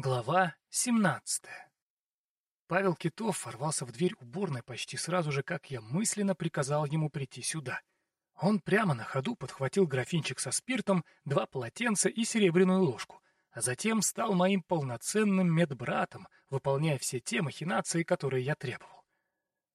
Глава 17 Павел Китов ворвался в дверь уборной почти сразу же, как я мысленно приказал ему прийти сюда. Он прямо на ходу подхватил графинчик со спиртом, два полотенца и серебряную ложку, а затем стал моим полноценным медбратом, выполняя все те махинации, которые я требовал.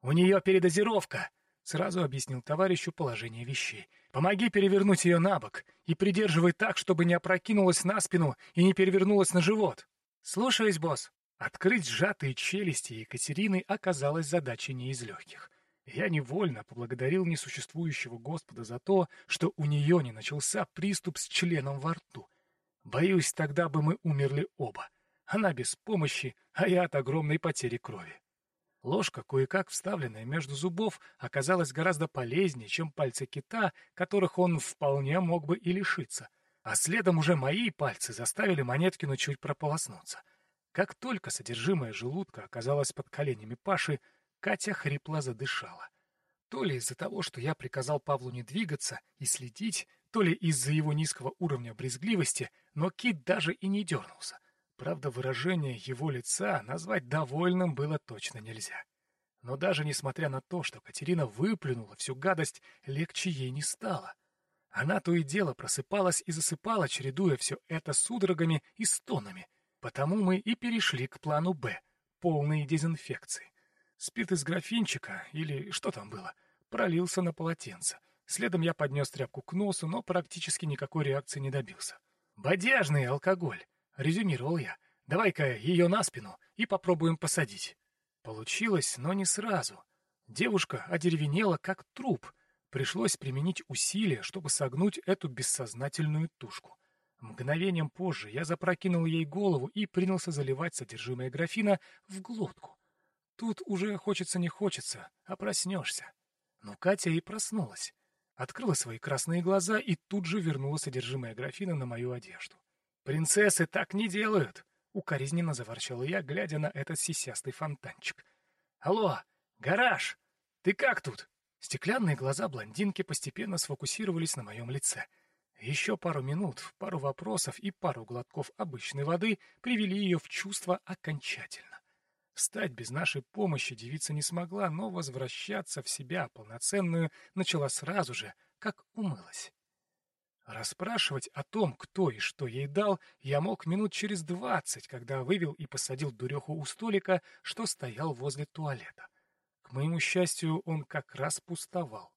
«У нее передозировка!» — сразу объяснил товарищу положение вещей. «Помоги перевернуть ее на бок и придерживай так, чтобы не опрокинулась на спину и не перевернулась на живот». «Слушаюсь, босс». Открыть сжатые челюсти Екатерины оказалось задачей не из легких. Я невольно поблагодарил несуществующего Господа за то, что у нее не начался приступ с членом во рту. Боюсь, тогда бы мы умерли оба. Она без помощи, а я от огромной потери крови. Ложка, кое-как вставленная между зубов, оказалась гораздо полезнее, чем пальцы кита, которых он вполне мог бы и лишиться — а следом уже мои пальцы заставили Монеткину чуть прополоснуться. Как только содержимое желудка оказалось под коленями Паши, Катя хрипло задышала. То ли из-за того, что я приказал Павлу не двигаться и следить, то ли из-за его низкого уровня брезгливости, но Кит даже и не дернулся. Правда, выражение его лица назвать довольным было точно нельзя. Но даже несмотря на то, что Катерина выплюнула всю гадость, легче ей не стало — она то и дело просыпалась и засыпала, чередуя все это судорогами и стонами. Потому мы и перешли к плану «Б» — полной дезинфекции. Спирт из графинчика, или что там было, пролился на полотенце. Следом я поднес тряпку к носу, но практически никакой реакции не добился. «Бодяжный алкоголь!» — резюмировал я. «Давай-ка ее на спину и попробуем посадить». Получилось, но не сразу. Девушка одеревенела, как труп — Пришлось применить усилия, чтобы согнуть эту бессознательную тушку. Мгновением позже я запрокинул ей голову и принялся заливать содержимое графина в глотку. Тут уже хочется не хочется, а проснешься. Но Катя и проснулась. Открыла свои красные глаза и тут же вернула содержимое графина на мою одежду. «Принцессы так не делают!» — укоризненно заворчал я, глядя на этот сисястый фонтанчик. «Алло, гараж! Ты как тут?» Стеклянные глаза блондинки постепенно сфокусировались на моем лице. Еще пару минут, пару вопросов и пару глотков обычной воды привели ее в чувство окончательно. Встать без нашей помощи девица не смогла, но возвращаться в себя полноценную начала сразу же, как умылась. Расспрашивать о том, кто и что ей дал, я мог минут через двадцать, когда вывел и посадил дуреху у столика, что стоял возле туалета. Моему счастью, он как раз пустовал.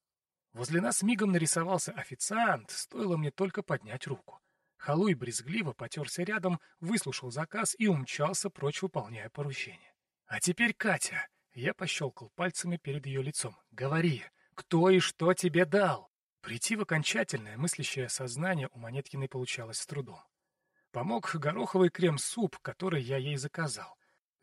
Возле нас мигом нарисовался официант, стоило мне только поднять руку. Халуй брезгливо потерся рядом, выслушал заказ и умчался прочь, выполняя поручение. «А теперь Катя!» Я пощелкал пальцами перед ее лицом. «Говори, кто и что тебе дал?» Прийти в окончательное мыслящее сознание у Монеткиной получалось с трудом. Помог гороховый крем-суп, который я ей заказал.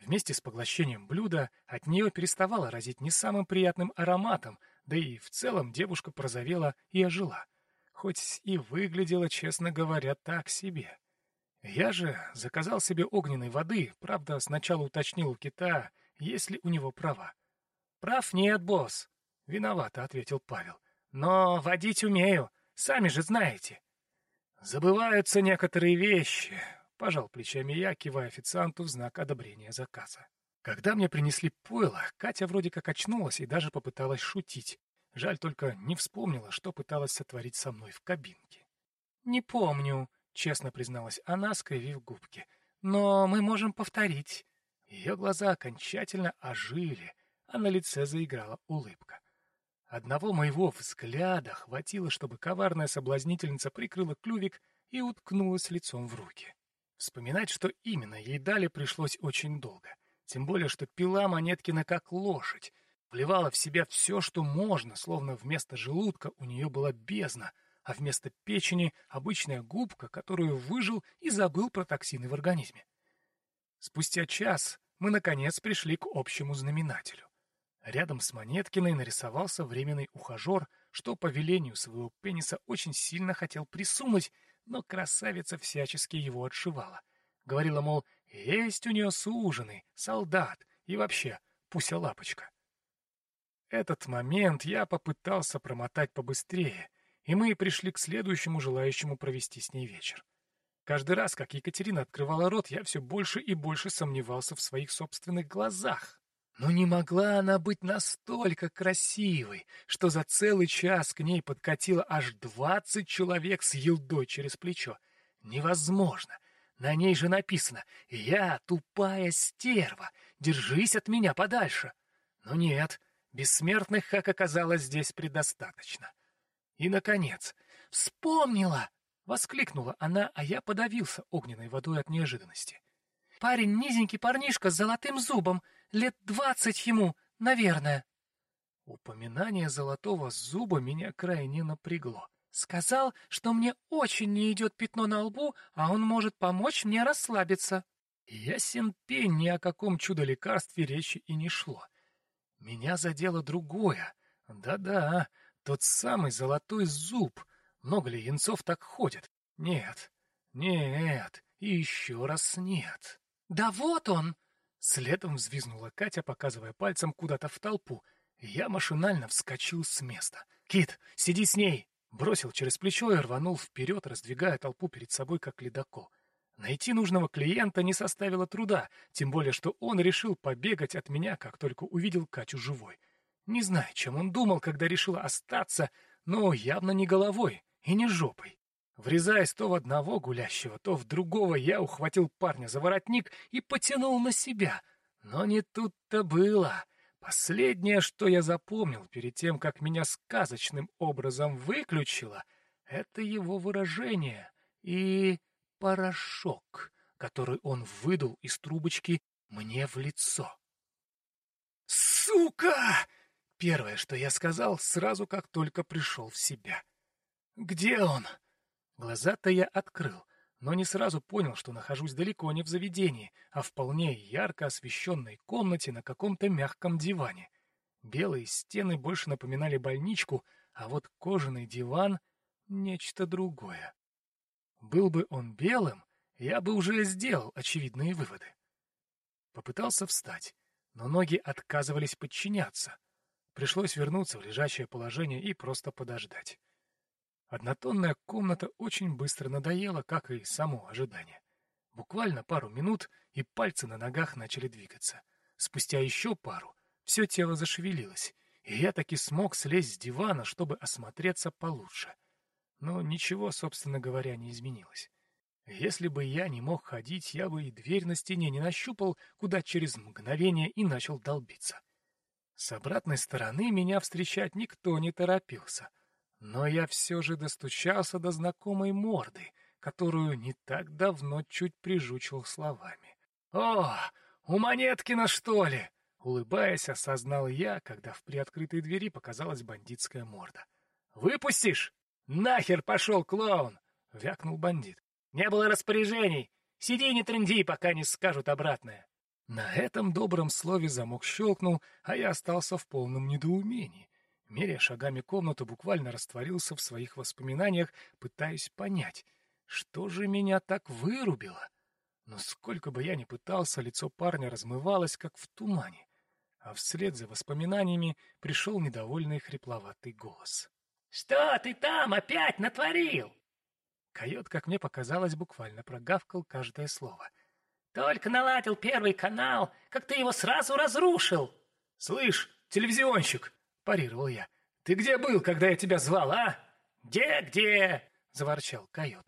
Вместе с поглощением блюда от нее переставало разить не самым приятным ароматом, да и в целом девушка прозовела и ожила. Хоть и выглядела, честно говоря, так себе. Я же заказал себе огненной воды, правда, сначала уточнил у кита, есть ли у него права. «Прав нет, босс», — виновато ответил Павел. «Но водить умею, сами же знаете». «Забываются некоторые вещи», — пожал плечами я, кивая официанту в знак одобрения заказа. Когда мне принесли пойло, Катя вроде как очнулась и даже попыталась шутить. Жаль только не вспомнила, что пыталась сотворить со мной в кабинке. «Не помню», — честно призналась она, скривив губки. «Но мы можем повторить». Ее глаза окончательно ожили, а на лице заиграла улыбка. Одного моего взгляда хватило, чтобы коварная соблазнительница прикрыла клювик и уткнулась лицом в руки. Вспоминать, что именно ей дали, пришлось очень долго. Тем более, что пила Монеткина как лошадь, вливала в себя все, что можно, словно вместо желудка у нее была бездна, а вместо печени — обычная губка, которую выжил и забыл про токсины в организме. Спустя час мы, наконец, пришли к общему знаменателю. Рядом с Монеткиной нарисовался временный ухажер, что по велению своего пениса очень сильно хотел присунуть, но красавица всячески его отшивала. Говорила, мол, есть у нее суженый, солдат и вообще пуся-лапочка. Этот момент я попытался промотать побыстрее, и мы пришли к следующему желающему провести с ней вечер. Каждый раз, как Екатерина открывала рот, я все больше и больше сомневался в своих собственных глазах. Но не могла она быть настолько красивой, что за целый час к ней подкатило аж двадцать человек с елдой через плечо. Невозможно. На ней же написано «Я тупая стерва, держись от меня подальше». Но нет, бессмертных, как оказалось, здесь предостаточно. И, наконец, «Вспомнила!» — воскликнула она, а я подавился огненной водой от неожиданности. «Парень низенький парнишка с золотым зубом, лет двадцать ему, наверное». Упоминание золотого зуба меня крайне напрягло. Сказал, что мне очень не идет пятно на лбу, а он может помочь мне расслабиться. Ясен пень, ни о каком чудо-лекарстве речи и не шло. Меня задело другое. Да-да, тот самый золотой зуб. Много ли янцов так ходят? Нет, нет, и еще раз нет. «Да вот он!» Следом взвизгнула Катя, показывая пальцем куда-то в толпу. Я машинально вскочил с места. «Кит, сиди с ней!» Бросил через плечо и рванул вперед, раздвигая толпу перед собой, как ледокол. Найти нужного клиента не составило труда, тем более, что он решил побегать от меня, как только увидел Катю живой. Не знаю, чем он думал, когда решил остаться, но явно не головой и не жопой. Врезаясь то в одного гулящего, то в другого, я ухватил парня за воротник и потянул на себя. Но не тут-то было. Последнее, что я запомнил перед тем, как меня сказочным образом выключило, это его выражение и порошок, который он выдул из трубочки мне в лицо. «Сука!» — первое, что я сказал, сразу как только пришел в себя. «Где он?» Глаза-то я открыл, но не сразу понял, что нахожусь далеко не в заведении, а в вполне ярко освещенной комнате на каком-то мягком диване. Белые стены больше напоминали больничку, а вот кожаный диван — нечто другое. Был бы он белым, я бы уже сделал очевидные выводы. Попытался встать, но ноги отказывались подчиняться. Пришлось вернуться в лежачее положение и просто подождать. Однотонная комната очень быстро надоела, как и само ожидание. Буквально пару минут, и пальцы на ногах начали двигаться. Спустя еще пару все тело зашевелилось, и я таки смог слезть с дивана, чтобы осмотреться получше. Но ничего, собственно говоря, не изменилось. Если бы я не мог ходить, я бы и дверь на стене не нащупал, куда через мгновение и начал долбиться. С обратной стороны меня встречать никто не торопился — но я все же достучался до знакомой морды, которую не так давно чуть прижучил словами. «О, у Монеткина, что ли?» Улыбаясь, осознал я, когда в приоткрытой двери показалась бандитская морда. «Выпустишь? Нахер пошел, клоун!» — вякнул бандит. «Не было распоряжений! Сиди не трынди, пока не скажут обратное!» На этом добром слове замок щелкнул, а я остался в полном недоумении. Меря шагами комнату, буквально растворился в своих воспоминаниях, пытаясь понять, что же меня так вырубило. Но сколько бы я ни пытался, лицо парня размывалось, как в тумане, а вслед за воспоминаниями пришел недовольный хрипловатый голос. «Что ты там опять натворил?» Койот, как мне показалось, буквально прогавкал каждое слово. «Только наладил первый канал, как ты его сразу разрушил!» «Слышь, телевизионщик!» — парировал я. «Ты где был, когда я тебя звал, а?» «Где-где?» — заворчал койот.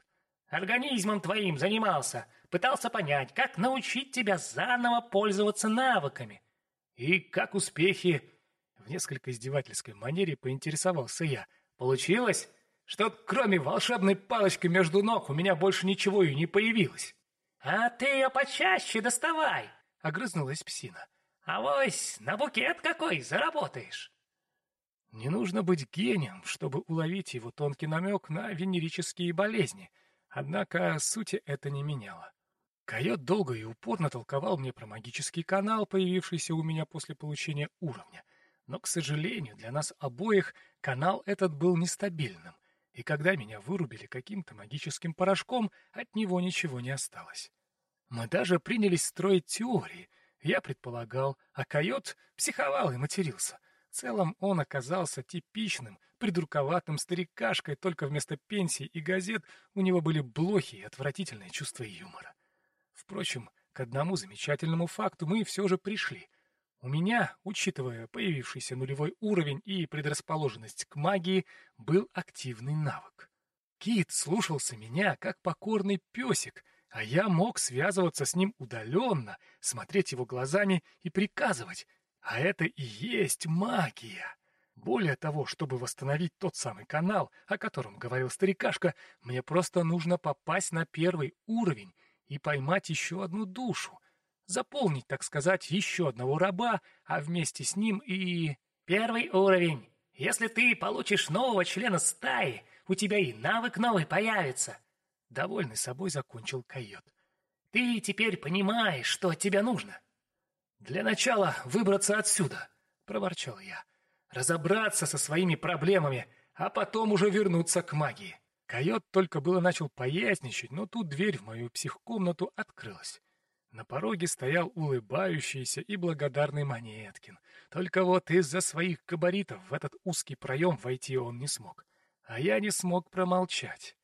«Организмом твоим занимался, пытался понять, как научить тебя заново пользоваться навыками». «И как успехи?» В несколько издевательской манере поинтересовался я. «Получилось? Что кроме волшебной палочки между ног у меня больше ничего и не появилось?» «А ты ее почаще доставай!» — огрызнулась псина. «Авось на букет какой заработаешь!» Не нужно быть гением, чтобы уловить его тонкий намек на венерические болезни, однако сути это не меняло. Койот долго и упорно толковал мне про магический канал, появившийся у меня после получения уровня, но, к сожалению, для нас обоих канал этот был нестабильным, и когда меня вырубили каким-то магическим порошком, от него ничего не осталось. Мы даже принялись строить теории, я предполагал, а койот психовал и матерился — целом он оказался типичным, придурковатым старикашкой, только вместо пенсии и газет у него были блохи и отвратительное чувство юмора. Впрочем, к одному замечательному факту мы все же пришли. У меня, учитывая появившийся нулевой уровень и предрасположенность к магии, был активный навык. Кит слушался меня, как покорный песик, а я мог связываться с ним удаленно, смотреть его глазами и приказывать. А это и есть магия. Более того, чтобы восстановить тот самый канал, о котором говорил старикашка, мне просто нужно попасть на первый уровень и поймать еще одну душу, заполнить, так сказать, еще одного раба, а вместе с ним и... Первый уровень. Если ты получишь нового члена стаи, у тебя и навык новый появится. Довольный собой закончил койот. Ты теперь понимаешь, что от тебя нужно. Для начала выбраться отсюда, проворчал я. Разобраться со своими проблемами, а потом уже вернуться к магии. Койот только было начал поясничать, но тут дверь в мою психкомнату открылась. На пороге стоял улыбающийся и благодарный Монеткин. Только вот из-за своих габаритов в этот узкий проем войти он не смог. А я не смог промолчать.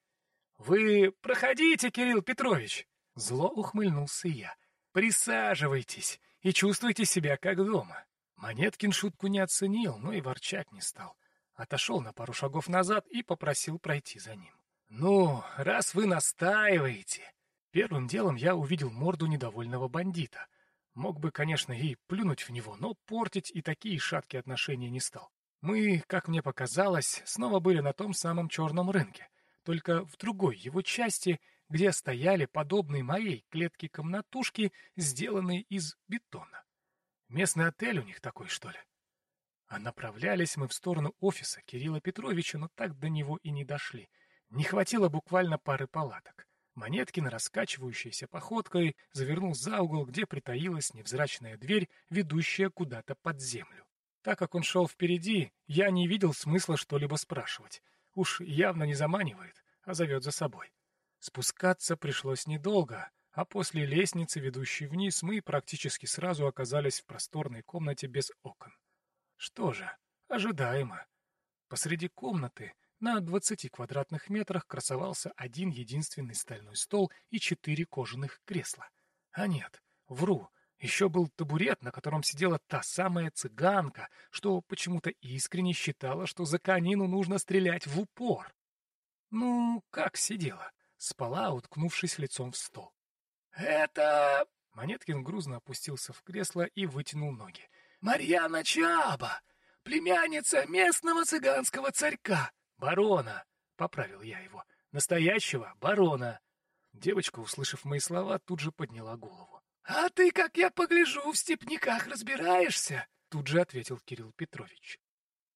«Вы проходите, Кирилл Петрович!» Зло ухмыльнулся я. «Присаживайтесь и чувствуйте себя как дома». Монеткин шутку не оценил, но и ворчать не стал. Отошел на пару шагов назад и попросил пройти за ним. «Ну, раз вы настаиваете...» Первым делом я увидел морду недовольного бандита. Мог бы, конечно, и плюнуть в него, но портить и такие шаткие отношения не стал. Мы, как мне показалось, снова были на том самом черном рынке, только в другой его части, где стояли подобные моей клетки-комнатушки, сделанные из бетона. Местный отель у них такой, что ли? А направлялись мы в сторону офиса Кирилла Петровича, но так до него и не дошли. Не хватило буквально пары палаток. Монеткин, раскачивающейся походкой, завернул за угол, где притаилась невзрачная дверь, ведущая куда-то под землю. Так как он шел впереди, я не видел смысла что-либо спрашивать. Уж явно не заманивает, а зовет за собой. Спускаться пришлось недолго, а после лестницы, ведущей вниз, мы практически сразу оказались в просторной комнате без окон. Что же, ожидаемо. Посреди комнаты на 20 квадратных метрах красовался один единственный стальной стол и четыре кожаных кресла. А нет, вру, еще был табурет, на котором сидела та самая цыганка, что почему-то искренне считала, что за конину нужно стрелять в упор. Ну, как сидела? Спала, уткнувшись лицом в стол. «Это...» Монеткин грузно опустился в кресло и вытянул ноги. «Марьяна Чаба, племянница местного цыганского царька. «Барона!» — поправил я его. «Настоящего барона!» Девочка, услышав мои слова, тут же подняла голову. «А ты, как я погляжу, в степняках разбираешься!» Тут же ответил Кирилл Петрович.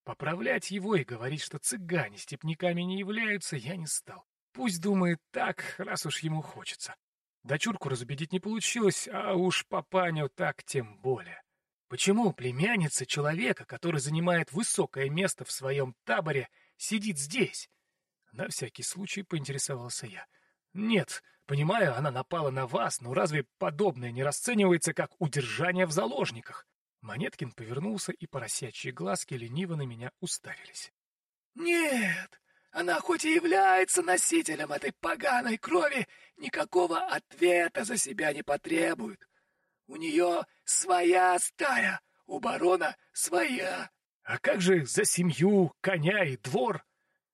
Поправлять его и говорить, что цыгане степняками не являются, я не стал. Пусть думает так, раз уж ему хочется. Дочурку разубедить не получилось, а уж папаню так тем более. Почему племянница человека, который занимает высокое место в своем таборе, сидит здесь?» На всякий случай поинтересовался я. «Нет, понимаю, она напала на вас, но разве подобное не расценивается как удержание в заложниках?» Монеткин повернулся, и поросячьи глазки лениво на меня уставились. «Нет, она хоть и является носителем этой поганой крови, никакого ответа за себя не потребует. У нее своя стая, у барона своя. А как же за семью, коня и двор?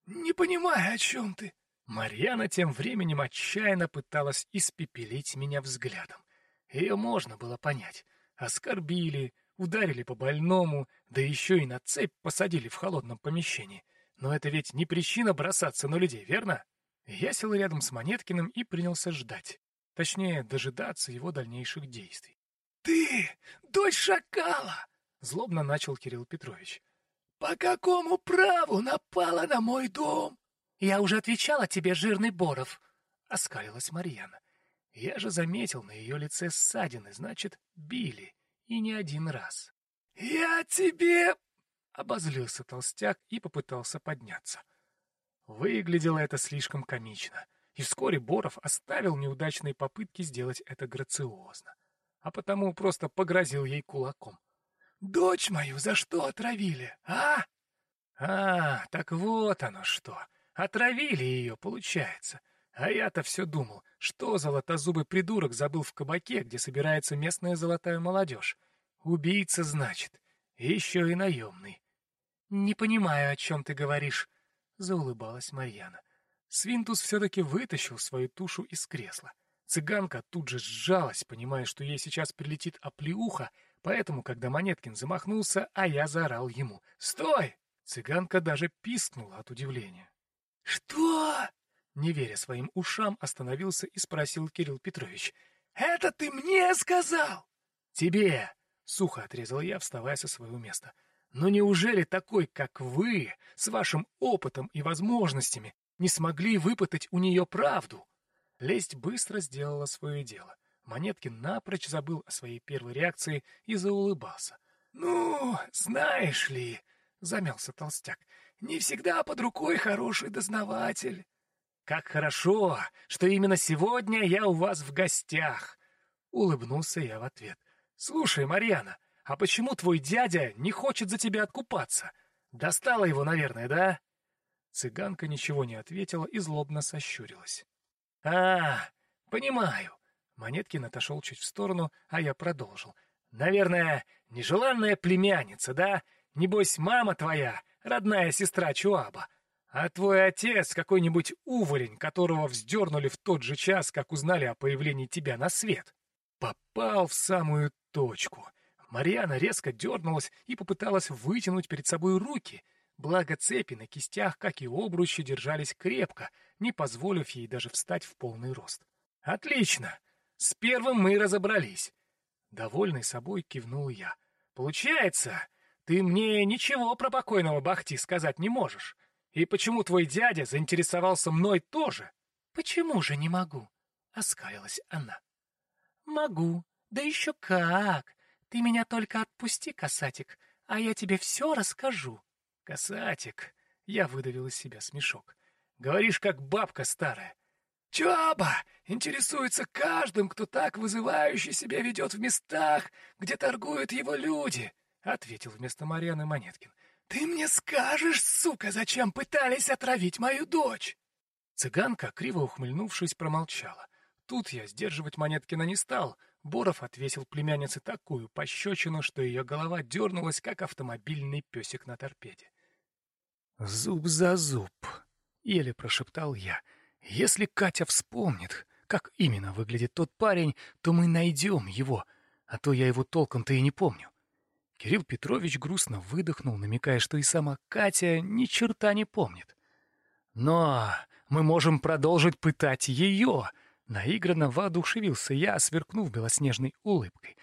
Не понимаю, о чем ты. Марьяна тем временем отчаянно пыталась испепелить меня взглядом. Ее можно было понять. Оскорбили, ударили по больному, да еще и на цепь посадили в холодном помещении. Но это ведь не причина бросаться на людей, верно? Я сел рядом с Монеткиным и принялся ждать. Точнее, дожидаться его дальнейших действий. «Ты, дочь шакала!» Злобно начал Кирилл Петрович. «По какому праву напала на мой дом?» «Я уже отвечала тебе, жирный Боров», — оскалилась Марьяна. Я же заметил на ее лице ссадины, значит, били, и не один раз. «Я тебе...» — обозлился толстяк и попытался подняться. Выглядело это слишком комично, и вскоре Боров оставил неудачные попытки сделать это грациозно, а потому просто погрозил ей кулаком. Дочь мою за что отравили, а? А, так вот оно что. Отравили ее, получается. А я-то все думал, что золотозубый придурок забыл в кабаке, где собирается местная золотая молодежь. Убийца, значит. Еще и наемный. «Не понимаю, о чем ты говоришь», — заулыбалась Марьяна. Свинтус все-таки вытащил свою тушу из кресла. Цыганка тут же сжалась, понимая, что ей сейчас прилетит оплеуха, поэтому, когда Монеткин замахнулся, а я заорал ему «Стой!», цыганка даже пискнула от удивления. «Что?» Не веря своим ушам, остановился и спросил Кирилл Петрович. «Это ты мне сказал?» «Тебе!» — сухо отрезал я, вставая со своего места. «Но неужели такой, как вы, с вашим опытом и возможностями, не смогли выпытать у нее правду?» Лесть быстро сделала свое дело. Монеткин напрочь забыл о своей первой реакции и заулыбался. «Ну, знаешь ли...» — замялся толстяк. «Не всегда под рукой хороший дознаватель». «Как хорошо, что именно сегодня я у вас в гостях!» Улыбнулся я в ответ. «Слушай, Марьяна, а почему твой дядя не хочет за тебя откупаться? Достала его, наверное, да?» Цыганка ничего не ответила и злобно сощурилась. «А, понимаю». Монеткин отошел чуть в сторону, а я продолжил. «Наверное, нежеланная племянница, да? Небось, мама твоя, родная сестра Чуаба. А твой отец какой-нибудь уволень, которого вздернули в тот же час, как узнали о появлении тебя на свет. Попал в самую точку. Марьяна резко дернулась и попыталась вытянуть перед собой руки, благо цепи на кистях, как и обручи, держались крепко, не позволив ей даже встать в полный рост. «Отлично! С первым мы разобрались!» Довольный собой кивнул я. «Получается, ты мне ничего про покойного Бахти сказать не можешь. И почему твой дядя заинтересовался мной тоже? Почему же не могу? Оскалилась она. Могу, да еще как. Ты меня только отпусти, касатик, а я тебе все расскажу. Касатик, я выдавил из себя смешок. Говоришь, как бабка старая. Чаба интересуется каждым, кто так вызывающе себя ведет в местах, где торгуют его люди, ответил вместо Марьяны Монеткин. «Ты мне скажешь, сука, зачем пытались отравить мою дочь?» Цыганка, криво ухмыльнувшись, промолчала. Тут я сдерживать Монеткина не стал. Боров отвесил племяннице такую пощечину, что ее голова дернулась, как автомобильный песик на торпеде. «Зуб за зуб», — еле прошептал я. «Если Катя вспомнит, как именно выглядит тот парень, то мы найдем его, а то я его толком-то и не помню». Кирилл Петрович грустно выдохнул, намекая, что и сама Катя ни черта не помнит. «Но мы можем продолжить пытать ее!» Наигранно воодушевился я, сверкнув белоснежной улыбкой.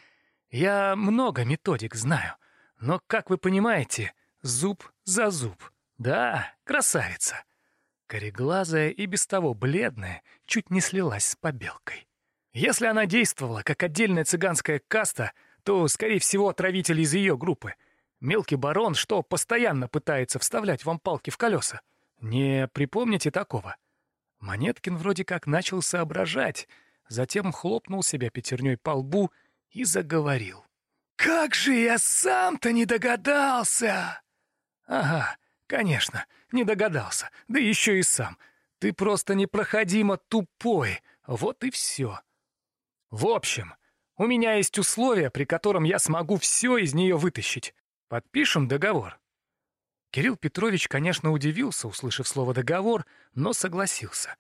«Я много методик знаю, но, как вы понимаете, зуб за зуб. Да, красавица!» Кореглазая и без того бледная чуть не слилась с побелкой. Если она действовала как отдельная цыганская каста — то, скорее всего, отравитель из ее группы. Мелкий барон, что постоянно пытается вставлять вам палки в колеса. Не припомните такого? Монеткин вроде как начал соображать, затем хлопнул себя пятерней по лбу и заговорил. «Как же я сам-то не догадался!» «Ага, конечно, не догадался, да еще и сам. Ты просто непроходимо тупой, вот и все. В общем, у меня есть условие, при котором я смогу все из нее вытащить. Подпишем договор». Кирилл Петрович, конечно, удивился, услышав слово «договор», но согласился.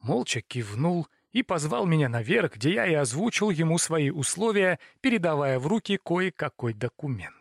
Молча кивнул и позвал меня наверх, где я и озвучил ему свои условия, передавая в руки кое-какой документ.